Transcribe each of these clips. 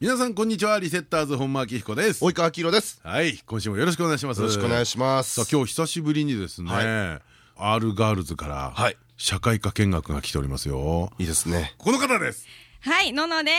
皆さんこんにちは。リセッターズ本間明彦です。及川明宏です。はい。今週もよろしくお願いします。よろしくお願いします。さあ今日久しぶりにですね、アールガールズからはい。社会科見学が来ておりますよ。いいですね。この方です。はい、のので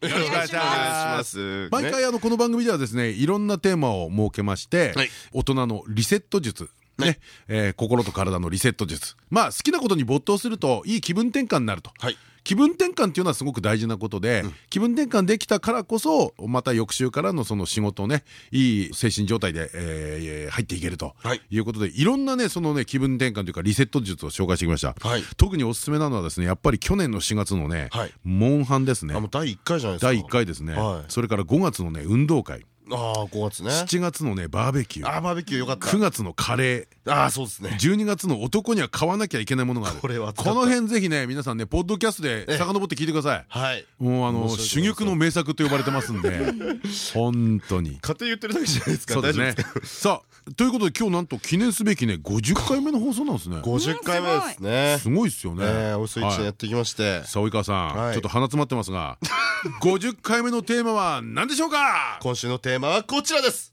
す。よろしくお願いします。お願いします。毎回あのこの番組ではですねいろんなテーマを設けまして、はい。大人のリセット術ね、えー心と体のリセット術。まあ好きなことに没頭するといい気分転換になると、はい。気分転換っていうのはすごく大事なことで、気分転換できたからこそまた翌週からのその仕事をねいい精神状態で、えー入っていけるとはい。いうことでいろんなねそのね気分転換というかリセット術を紹介してきました、はい。特におすすめなのはですねやっぱり去年の4月のね、はい。モンハンですね。第一回じゃないですか。第1回ですね、はい。それから5月のね運動会ああ5月ね。7月のねバーベキュー。あーバーベキューよかった。9月のカレー。ああそうですね。12月の男には買わなきゃいけないものがある。これはこの辺ぜひね皆さんねポッドキャストで遡って聞いてください。はい。もうあの珠玉の名作と呼ばれてますんで。本当に。勝手に言ってるだけじゃないですか。そうですね。さあということで今日なんと記念すべきね50回目の放送なんですね。50回目ですね。すごいっすよね。えーおよそ1年やってきまして。さあ及川さはい。んちょっと鼻詰まってますが 50回目のテーマは何でしょうか？今週のテーマはこちらです。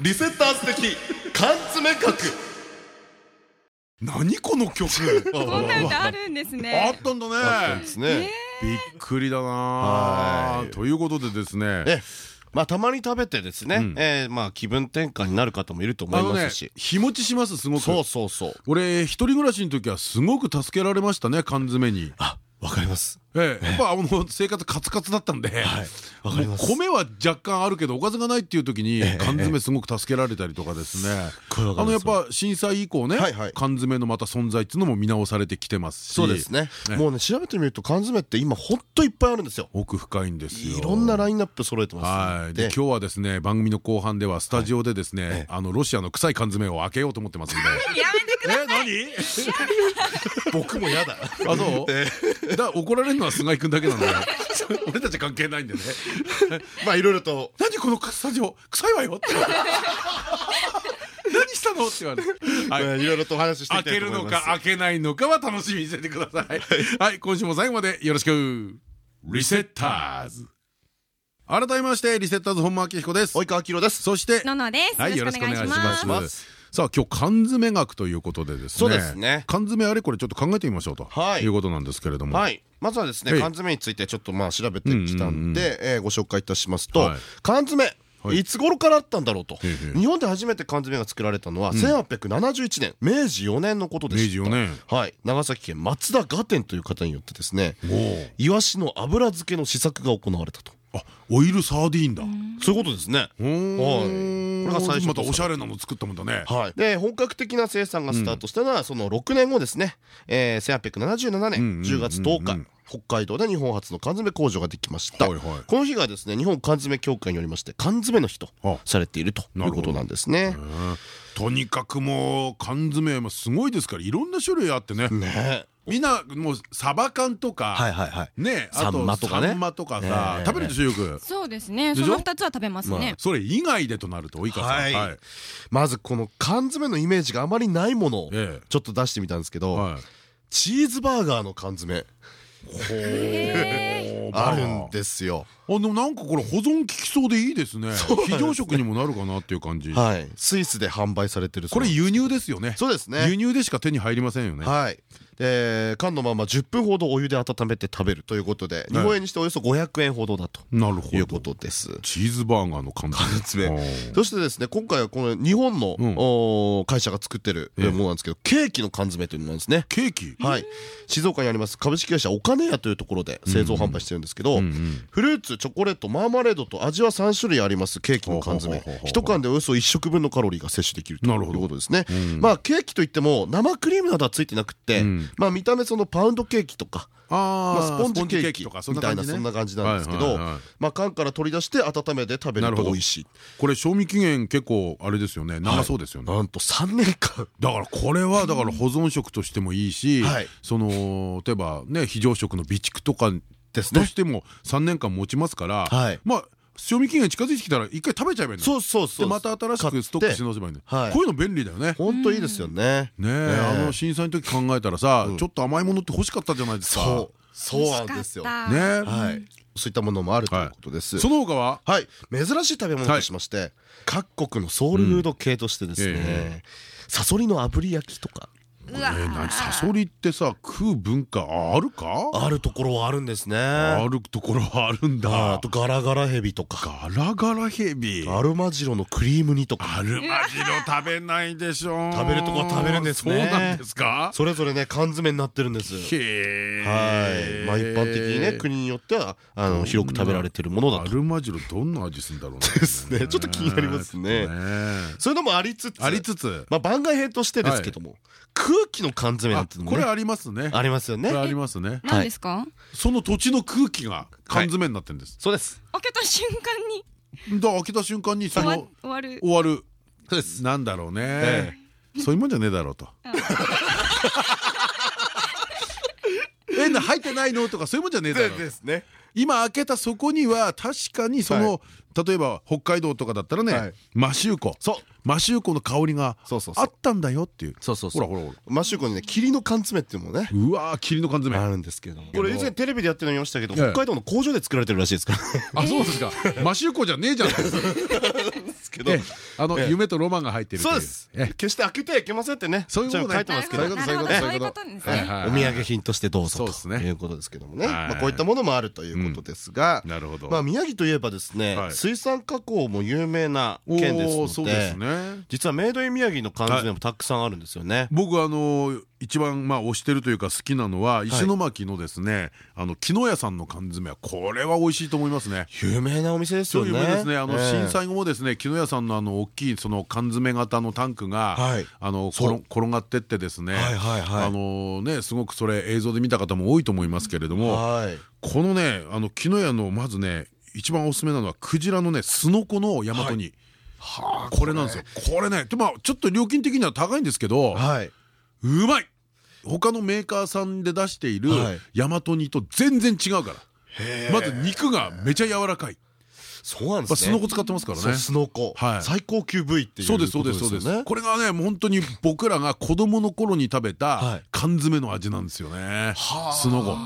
リセッターズ的缶詰学何この曲？こんなんってあるんですあねっ。たんだあったんねですね。びっくりだな。はい。ということでですねえまあたまに食べてですねうん。えーまあ気分転換になる方もいると思いますし。日持ちしますすごく。そうそうそう。俺一人暮らしの時はすごく助けられましたね缶詰に。あわかります。ええ。やっぱあの生活カツカツだったんで。はい。わかります。米は若干あるけどおかずがないっていう時に缶詰すごく助けられたりとかですね。あのやっぱ震災以降ねはいはい。缶詰のまた存在っていうのも見直されてきてますし。そうですね。ねもうね調べてみると缶詰って今ほんといっぱいあるんですよ。奥深いんですよ。いろんなラインナップ揃えてますはい、で今日はですね番組の後半ではスタジオでですね、ええ。あのロシアの臭い缶詰を開けようと思ってますんで。やめてください。え 僕もやだ何？あそう？だ怒られるのは菅井君だけなんだよ。俺たち関係ないんでね。まあいろいろと何このスタジオ臭いわよって。何したのって言われる。はい。いろいろとお話ししてい開けるきたいと思いますのか開けないのかは楽しみにしててください。はい、今週も最後までよろしく。リセッターズ。改めましてリセッターズ本間明彦です。及川明ですそしてののです。はい。よろしくお願いしますさあ、今日缶詰学ということでですね。缶詰あれこれちょっと考えてみましょうと。はい。いうことなんですけれども。はい。まずはですええね缶詰についてちょっとまあ調べてきたうんでえーご紹介いたしますとはい。缶詰はい。いつ頃からあったんだろうと。日本で初めて缶詰が作られたのは1871年明治4年のことでした。明治4年。はい。長崎県松田雅典という方によってですね。イワシの油漬けの試作が行われたとあ、オイルサーディーンだ。そういうことですね。はい。これが最初またおしゃれなの。作ったもんだね。はい、で本格的な生産がスタートしたのはその6年後ですね、えー、1877うんうんうんうん年10月10日北海道で日本初の缶詰工場ができました、はいはいこの日がですね日本缶詰協会によりまして缶詰の日とあされているということなんですねうんとにかくもう缶詰もすごいですからいろんな種類あってね。ねみんなもうサバ缶とか。ね、あサンマとかねサンマとかさええ食べるでしょよく。そうですね。その二つは食べますね。それ以外でとなると及川さん。はいまずこの缶詰のイメージがあまりないものをええちょっと出してみたんですけど、はい。チーズバーガーの缶詰へあるんですよ。あでもなんかこれ保存効きそうでいいですね。非常食にもなるかなっていう感じ。はい。スイスで販売されてるこれ輸入ですよね。そうですね。輸入でしか手に入りませんよね。はい。で缶のまま10分ほどお湯で温めて食べるということで、日本円にしておよそ500円ほどだとなるほいうこどとです。チーズバーガーの缶詰。そしてですね今回はこの日本の、会社が作ってるええ。ものなんですけど、ケーキの缶詰というのなんですね。ケーキ？はい、静岡にあります株式会社お金屋というところで製造販売してるるんですけどフルーツチョコレートマーマレードと味は3種類ありますケーキの缶詰。ほうほうほうほう一缶でおよそ1食分のカロリーが摂取できるというなるほど。ことですねまあケーキといっても生クリームなどはついてなくってんまあ見た目そのパウンドケーキとかまあスあポンジケーキみたいなそんな感じなんですけど缶から取り出して温めて食べると美味しい。これ賞味期限結構あれですよね。長そうですよね。なんと3年間。だからこれはだから保存食としてもいいし、はい。その例えばね非常食の備蓄とかですねとしても3年間持ちますから、はい。まあ賞味期限近づいてきたら一回食べちゃえばいいのそうそうそう。でまた新しくストックし直せばいいのはいこういうの便利だよね。本当いいですよね。ねえ。あの震災の時考えたらさちょっと甘いものって欲しかったじゃないですか。そう。そうなんですよ。ねはい。そういったものもあるということです。その他は？はい。珍しい食べ物としまして各国のソウルフード系としてですうん。えねサソリの炙り焼きとかうわえー。何サソリってさ食う文化あるか？あるところはあるんですね。あるところはあるんだ。あとガラガラヘビとか。ガラガラヘビ。アルマジロのクリーム煮とか。アルマジロ食べないでしょ。食べるとこは食べるんですね。そうなんですか？それぞれね缶詰になってるんです。へえはい。まあ一般的にね国によってはあの広く食べられてるものだと。アルマジロどんな味するんだろうね。ですね。ちょっと気になりますね。ね。そういうのもありつつありつつ。まあ番外編としてですけども。空気の缶詰なんていうのもねこれありますね。ありますよね。ありますね。何ですか？その土地の空気が缶詰になってるんです。そうです。開けた瞬間に。だから開けた瞬間にその終わる。終わる。そうです。なんだろうえねそういうもんじゃねえだろうと。えな入ってないのとかそういうもんじゃねえだろうですね今開けたそこには確かにその、例えば北海道とかだったらね、はい。マシューコ。そう。マシューコの香りがあったんだよっていう。そうそうそう。ほらほらほら。マッシュコにね霧の缶詰っていうのもね。うわー霧の缶詰。あるんですけども。これ以前テレビでやってるの見ましたけどええ。北海道の工場で作られてるらしいですからあそうですか。マシューコじゃねえじゃん。で すけど。えあのええ。夢とロマンが入ってるそうです。え決して開けてはいけませんってね。そういうこと書いてますけど。そういうことお土産品としてどうぞそうですね。ということですけどもね。こういったものもあるということですが。なるほど。まあ宮城といえばですねはい。水産加工も有名な県ですのそうですでね。実はメイドイン宮城の缶詰もたくさんあるんですよね。僕あの一番まあ推してるというか好きなのは石巻のですねあの木の屋さんの缶詰はこれは美味しいと思いますね。有名なお店ですそよね。ういう名ですね。あのええ。震災後もですね、木の屋さんのあの大きいその缶詰型のタンクがはい。あの転転がってってですね、はいはいはい。あのねすごくそれ映像で見た方も多いと思いますけれども、はい。このねあの木の屋のまずね一番おすすめなのはクジラのねすのこの大和に。これなんですよ。これね、でまあちょっと料金的には高いんですけど、はいうまい。他のメーカーさんで出しているはい。大和煮と全然違うから。まず肉がめちゃ柔らかい。そうなんですね。まあすのこ使ってますからね。そうすのこはい。最高級部位っていうそうですそうですそうです。これがね本当に僕らが子供の頃に食べはい。た缶詰の味なんですよね。すのこ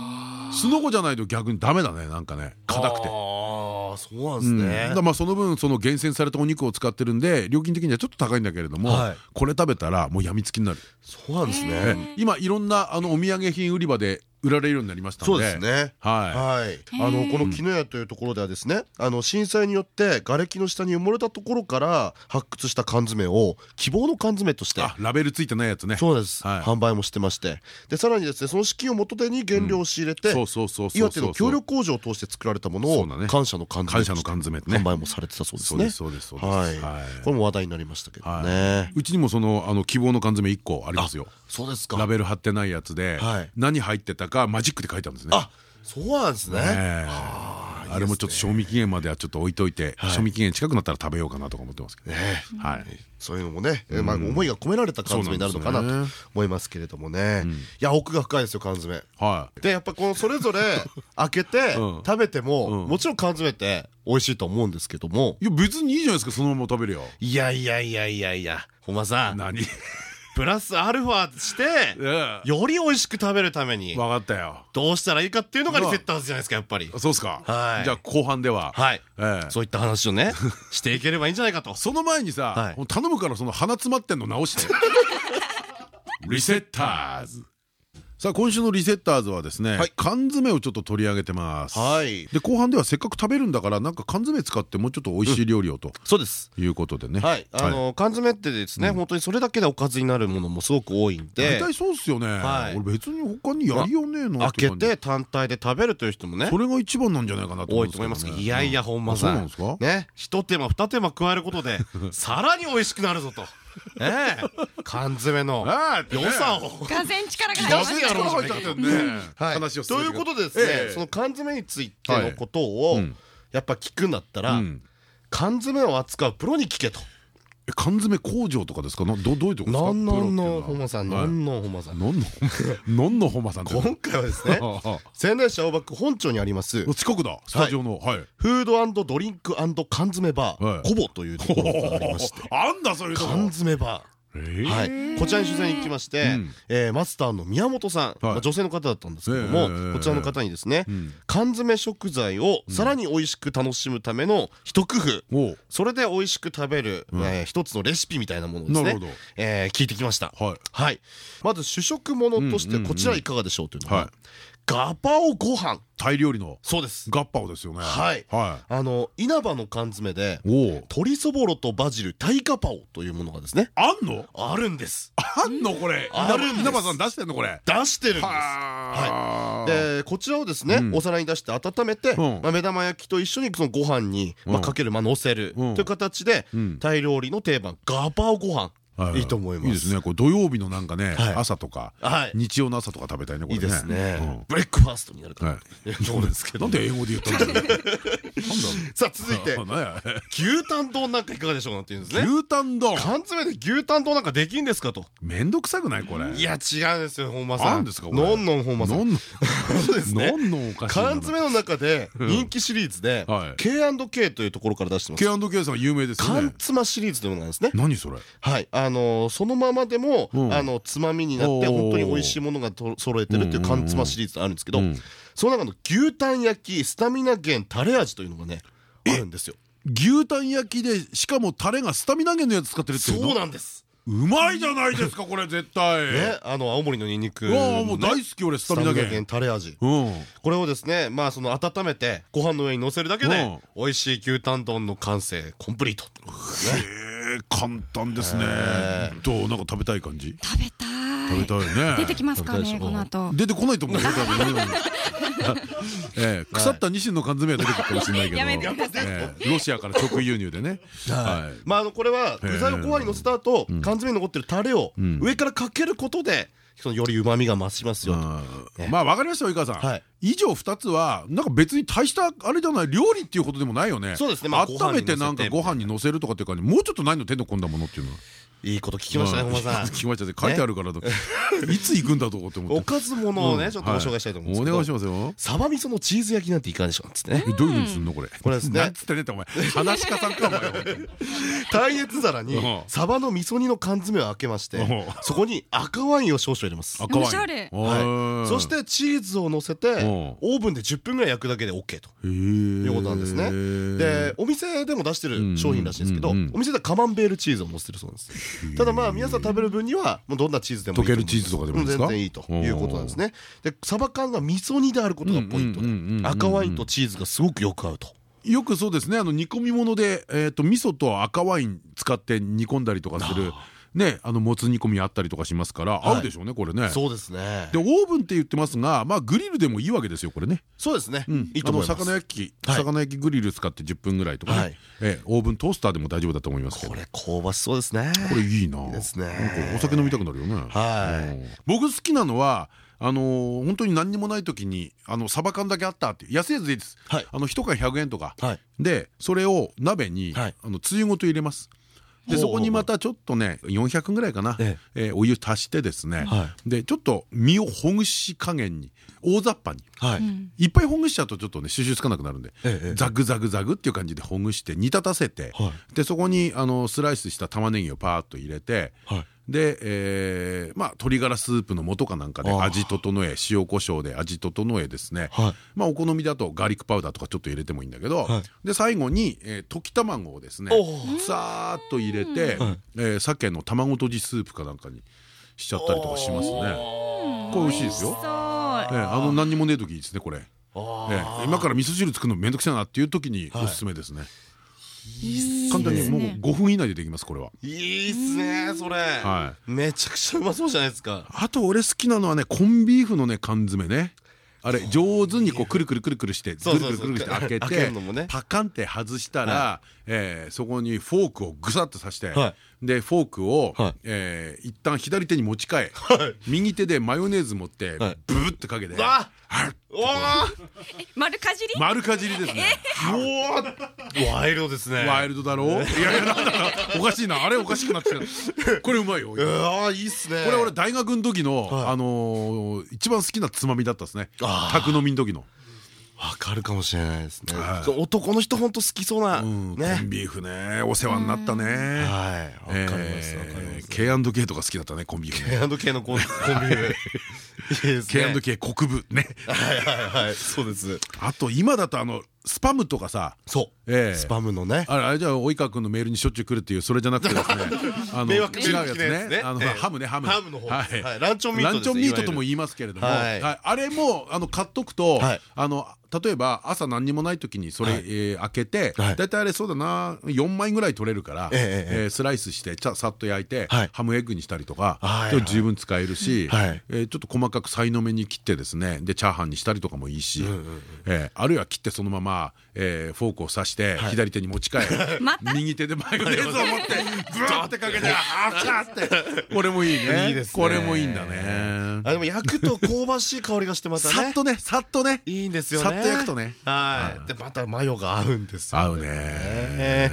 すのこじゃないと逆にダメだねなんかね。硬くて。ああそうなんですうん。だねからまあその分その厳選されたお肉を使ってるんで料金的にはちょっと高いんだけれどもはい。これ食べたらもうやみつきになる。そうなんですえね今いろんなあのお土産品売り場で売られるようになりましたそうのでですね。ははい、あのこの木の屋というところではですねあの震災によって瓦礫の下に埋もれたところから発掘した缶詰を希望の缶詰としてラベルついてないやつね。そうです、はい。販売もしてまして。でさらにですねその資金を元手に原料を仕入れて、そうそうそうそう岩手の協力工場を通して作られたものを感謝の缶詰感謝の缶詰ね。販売もされてたそうですね。そうですそうです。そうですはい。はい。これも話題になりましたけどはねい。うちにもそのあの希望の缶詰1個ありますよそうですか。ラベル貼ってないやつではい。何入ってたかマジックで書いてあるんですね。あそうなんですね。あれもちょっと賞味期限まではちょっと置いといてはい。賞味期限近くなったら食べようかなとか思ってますけど。ねはい。そういうのもね、えーまあ思いが込められた缶詰になるのかなと思いますけれどもね。いや奥が深いですよ缶詰。はい。でやっぱこのそれぞれ 開けてうん。食べてもうん。もちろん缶詰って美味しいと思うんですけども。いや別にいいじゃないですかそのまま食べるよいやいやいやいやいや。本間さん。何？プラスアルファしてええより美味しく食べるために分かったよ。どうしたらいいかっていうのがリセッターズじゃないですかやっぱり。そうっすか？はい。じゃあ後半では。はい。ええ。そういった話をね していければいいんじゃないかと。その前にさはい。頼むからその鼻詰まってんの直して。リセッターズさあ今週のリセッターズはですね、はい。缶詰をちょっと取り上げてます。はい。で後半ではせっかく食べるんだからなんか缶詰使ってもうちょっと美味しい料理をと。そうです。いうことでね。はい。あの缶詰ってですね本当にそれだけでおかずになるものもすごく多いんで。大体そうっすよね、はい。俺別に他にやりようねえな開けって単体で食べるという人もねそれが一番なんじゃないかなと思いますいやいや本間あそうさんですか？ね。一手間二手間加えることで さらに美味しくなるぞとねえ。缶詰の。ああ良さを。がぜん力が入り出ましたしてやろうじゃないかとはい。話をということでですねその缶詰についてのことをうん。やっぱ聞くんだったらうん。缶詰を扱うプロに聞けと。え缶詰工場とかですか？などどういうとこですか？のんのんのプロっていうのは。本間さんはい。のんのん本間さん。のんの のんのほまさん今回はですね仙台市青葉区本町にありますあ近くだ。スタジオのはい。フードドリンク缶詰バはい。ーコボというところがありまして。あんだそういうとこ缶詰バーはい、こちらに取材に行きまして、うん。えーマスターの宮本さん、女性の方だったんですけどえも、えこちらの方にですね、ん。缶詰食材をさらに美味しく楽しむための一工夫、それで美味しく食べる、えー一つのレシピみたいなものをですねえー聞いてきました。はい。はい、まず主食物としてこちらいかがでしょうというのは、はいガパオご飯。タイ料理のそうです。ガッパオですよね。はい。はあの稲葉の缶詰でいおお鶏そぼろとバジルタイガパオというものがですね。あんの？あるんです。あんの？これ。稲葉さん出してんのこれ。出してるんです。はでこちらをですね、うん。お皿に出して温めて、目玉焼きと一緒にそのご飯に、かける、まあ、乗せる、うん。という形で、うん。タイ料理の定番ガパオご飯、はいい。いと思います。いいですね。これ土曜日のなんかねはい。朝とかはい。日曜の朝とか食べたいねこれいいですね、うん。ブレックファーストになるから、はい。そうですけど。なんで英語で言ったんだろう。なんださあ続いて。牛タン丼なんかいかがでしょうなんて言うんですね。牛タン丼。缶詰で牛タン丼なんかできんですかと。めんどくさくないこれ。いや違うんですよ本間さん。あんですかのんのん本間さん。のんのそうですね。のんのんおかしいな。缶詰の中で人気シリーズではい。K&K というところから出してます。K&K さん有名ですよ缶ね妻シリーズというものなんですね。何それ。はい、あのーそのままでも、うん。あのつまみになって本当に美味しいものがと揃えてるっていう缶妻シリーズがあるんですけど、うん。その中の牛タン焼きスタミナ源タレ味というのがねあるんですよ。牛タン焼きでしかもタレがスタミナ源のやつ使ってるっていうの？そうなんです。うまいじゃないですかこれ絶対。ねあの青森のニンニクうわあもう大好き俺スタミナ源。源タレ味。うん。これをですねまあその温めてご飯の上に乗せるだけでうん。美味しい牛タン丼の完成コンプリートへえ簡単ですね。へどう？なんか食べたい感じ？食べた食べいたいね。出てきますかねこの後。出てこないと思うよ多分 腐ったニシンの缶詰は出てくるかもしれないけど。ロシアから直輸入でね。はい。まああのこれは具材をご飯に乗せた後缶詰に残ってるタレをん。上からかけることでそのより旨味が増しますよまあわかりましたよ井川さん、はい。以上2つはなんか別に大したあれじゃない料理っていうことでもないよね。そうですね。まあ温めてなんかご飯にのせるとかっていうかもうちょっとないの手の込んだものっていうのはいいこと聞きましたねうん。本間さん。聞きましたね。書いてあるからと。いつ行くんだと思っておかずものをうんねちょっとご紹介したいと思うんですお願いしますよ。サバ味噌のチーズ焼きなんていかがでしょうってね。えどういうふうにすんのこれ？これですね。なんつってねお前。話し家さんかお前。耐熱皿にうん。サバの味噌煮の缶詰を開けましてうん。そこに赤ワインを少々入れます。赤ワイン。おしゃれはい。そしてチーズを乗せてん。オーブンで10分ぐらい焼くだけで OK と。いうことなんですね。でお店でも出してる商品らしいんですけどお店ではカマンベールチーズを乗せてるそうなんですただまあ皆さん食べる分にはもうどんなチーズでも溶けるチーズとかでも全然いいということなんですね。でサバ缶が味噌煮であることがポイントで。赤ワインとチーズがすごくよく合うと。よくそうですね。あの煮込み物でえっと味噌と赤ワイン使って煮込んだりとかするねあのもつ煮込みあったりとかしますから合うでしょうねこれね。そうですね。でオーブンって言ってますがまあグリルでもいいわけですよこれね。そうですね。うん。いいと思います。魚焼きはい。魚焼きグリル使って10分ぐらいとかはい。ねええオーブントースターでも大丈夫だと思いますけど。これ香ばしそうですね。これいいな。ですね。お酒飲みたくなるよね。はい。うん。僕好きなのはあのー本当に何にもない時にあのサバ缶だけあったって安いやつでいいです。はい。あの1缶100円とか。はい。でそれを鍋にはい。あのつゆごと入れますでそこにまたちょっとね400ぐらいかな。ええ。ーお湯足してですね。はでちょっと身をほぐし加減に大雑把に。はい。いっぱいほぐしちゃうとちょっとね収集つかなくなるんでええザグザグザグっていう感じでほぐして煮立たせてはでそこにあのスライスした玉ねぎをパーッと入れてはいで、えーまあ鶏ガラスープの素かなんかで味整え塩コショウで味整えですね、はい。まあお好みだとガーリックパウダーとかちょっと入れてもいいんだけど、はい。で最後に、えー溶き卵をですねさー。っと入れて、はい。えー鮭の卵とじスープかなんかにしちゃったりとかしますね。構美味しいですよ。ええあの何にもねえ時いいですねこれ。ええ今から味噌汁作るのめんどくさいなっていう時におすすめですね簡単にもう5分以内でできますこれは。いいっすねそれ。はめちゃくちゃうまそうじゃないですか。あと俺好きなのはねコンビーフのね缶詰ね。あれ上手にこうくるくるくるくるしてくそうそうそう。るくるくるして開けてパカンって外したらえーそこにフォークをぐさっと刺してはでフォークをはい。えー一旦左手に持ち替え右手でマヨネーズ持ってブはい。ブってかけてあはいおー。丸かじり？丸かじりですね。おー。ワイルドですね。ワイルドだろ？ういやいやなんだかおかしいな。あれおかしくなってこれうまいよ。うわーいいっすね。これ俺大学の時のはい。あのー一番好きなつまみだったですね。あー。宅飲みの時のわかるかもしれないですね。はい。男の人本当好きそうなね。ンビーフね。お世話になったね。はい。わかりますわかります。K&K とか好きだったねコンビーフね。K&K のコンビーフ。K&K 国分ね。はいはいはい。そうです。あと今だとあのスパムとかさそう。ええスパムのね。あれじゃあ及川君のメールにしょっちゅう来るっていうそれじゃなくてですね あの違うやつね。ね。あのええ。ハムねハム。ハムの方。ランチョンミートランチョンミートとも言いますけれどもあれもあの買っとくとはい。あの例えば朝何にもない時にそれ開けてはい。大体あれそうだな4枚ぐらい取れるからスライスしてちゃさっと焼いてはい。ハムエッグにしたりとか十分使えるしちょっと細かくさいの目に切ってですね。でチャーハンにしたりとかもいいしえーあるいは切ってそのままえーフォークを刺して左手に持ち替え 右手でマヨネーズを 持ってブワーってかけてあーちゃーって。これもいいね。これもいいんだねあでも焼くと香ばしい香りがしてまたね。さっとねさっとね。いいんですよね。さっと焼くとね。はい。でまたマヨが合うんですよ合うね。ね。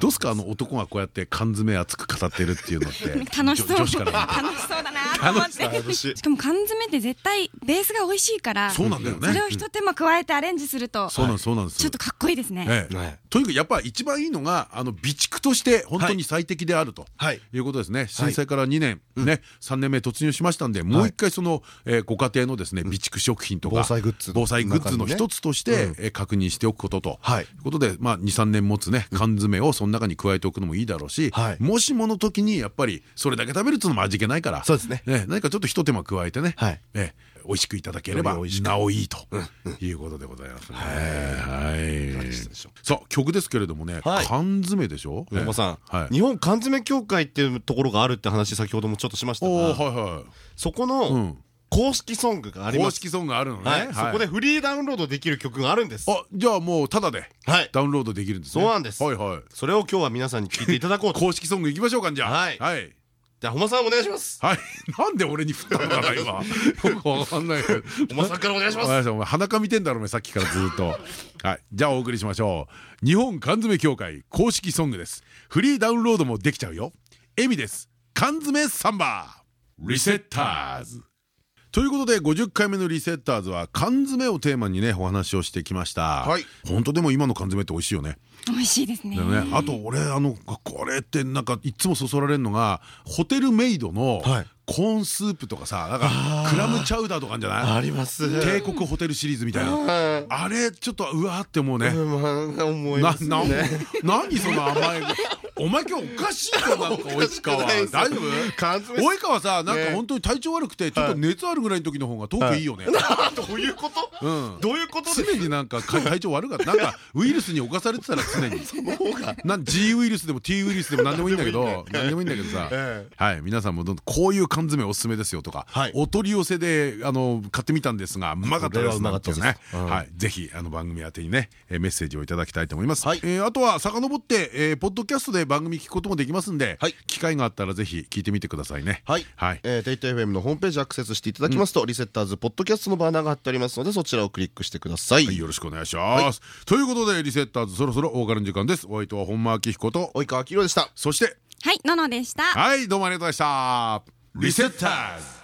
どうすか？あの男がこうやって缶詰熱く語ってるっていうのって。楽しそう。女子から見て。楽しそうだなと思って。楽しかも缶詰って絶対ベースが美味しいからそうなんだよね。それを一手間加えてアレンジするとそうなんですそうなんです。ちょっとかっこいいですね。ええ。はい。とにかくやっぱ一番いいのがあの備蓄として本当に最適であるとはい。いうことですね。震災から2年ね3年目突入しましたんでもう一回そのえーご家庭のですね備蓄食品とか防災グッズの防災グッズの中にね一つとしてえー確認しておくことと。はい。いうことでまあ23年持つね缶詰をその中に加えておくのもいいだろうしはい。もしもの時にやっぱりそれだけ食べるっていうのも味気ないからそうですね。ね何かちょっと一手間加えてね美味しくいただければなおいいということでございますね。はい。さあ曲ですけれどもね、はい缶詰でしょ？本間さん、はい。日本缶詰協会っていうところがあるって話先ほどもちょっとしましたが。そこうのん。公式ソングがあります公式ソングあるのね。はい、そこでフリーダウンロードできる曲があるんですあじゃあもうただではいダウンロードできるんですね。そうなんですはいはい。それを今日は皆さんに聞いていただこうと 公式ソングいきましょうかじゃあ。はいはい。じゃあ本間さんお願いします。はい。なんで俺に振ったのかな今。よ くわかんないけど。本間さんからお願いします。わかりましたお前鼻かみてんだろお前さっきからずっと。はい。じゃあお送りしましょう。日本缶詰協会公式ソングです。フリーダウンロードもできちゃうよ。エミです。缶詰サンバ。リセッターズということで50回目のリセッターズは缶詰をテーマにねお話をしてきました。はい。本当でも今の缶詰って美味しいよね。美味しいですね。あと俺あのこれってなんかいつもそそられるのがホテルメイドのはいコーンスープとかさなんかクラムチャウダーとかあるんじゃない？あります。帝国ホテルシリーズみたいな。はいあれちょっとうわーって思うね。何その甘いお前今日おかしいぞなんか及川。大丈夫？及川さなんかね。本当に体調悪くてちょっと熱あるぐらいの時の方がトークいいよね。どういうこと？うん。どういうこと常になんかか体調悪かった。なんかウイルスに侵されてたら常に。なん G ウイルスでも T ウイルスでも何でもいいんだけど何でもいいんだけど。さ。え。はい皆さんもどんどんこういう缶詰おすすめですよとかはい。お取り寄せであの買ってみたんですがうまかったですなんていうね。ぜひあの番組宛てにねえーメッセージをいただきたいと思います。はい。えーあとは遡ってえーポッドキャストで番組聞くこともできますんではい。機会があったらぜひ聞いてみてくださいね。はい。はい。えー、テイト FM のホームページアクセスしていただきますと、リセッターズポッドキャストのバーナーが貼ってありますのでそちらをクリックしてください、はいよろしくお願いします。ということでリセッターズそろそろお別れの時間です。お相手は本間明彦と及川明宏でした。そしてはいののでした。はいどうもありがとうございましたリセッターズ。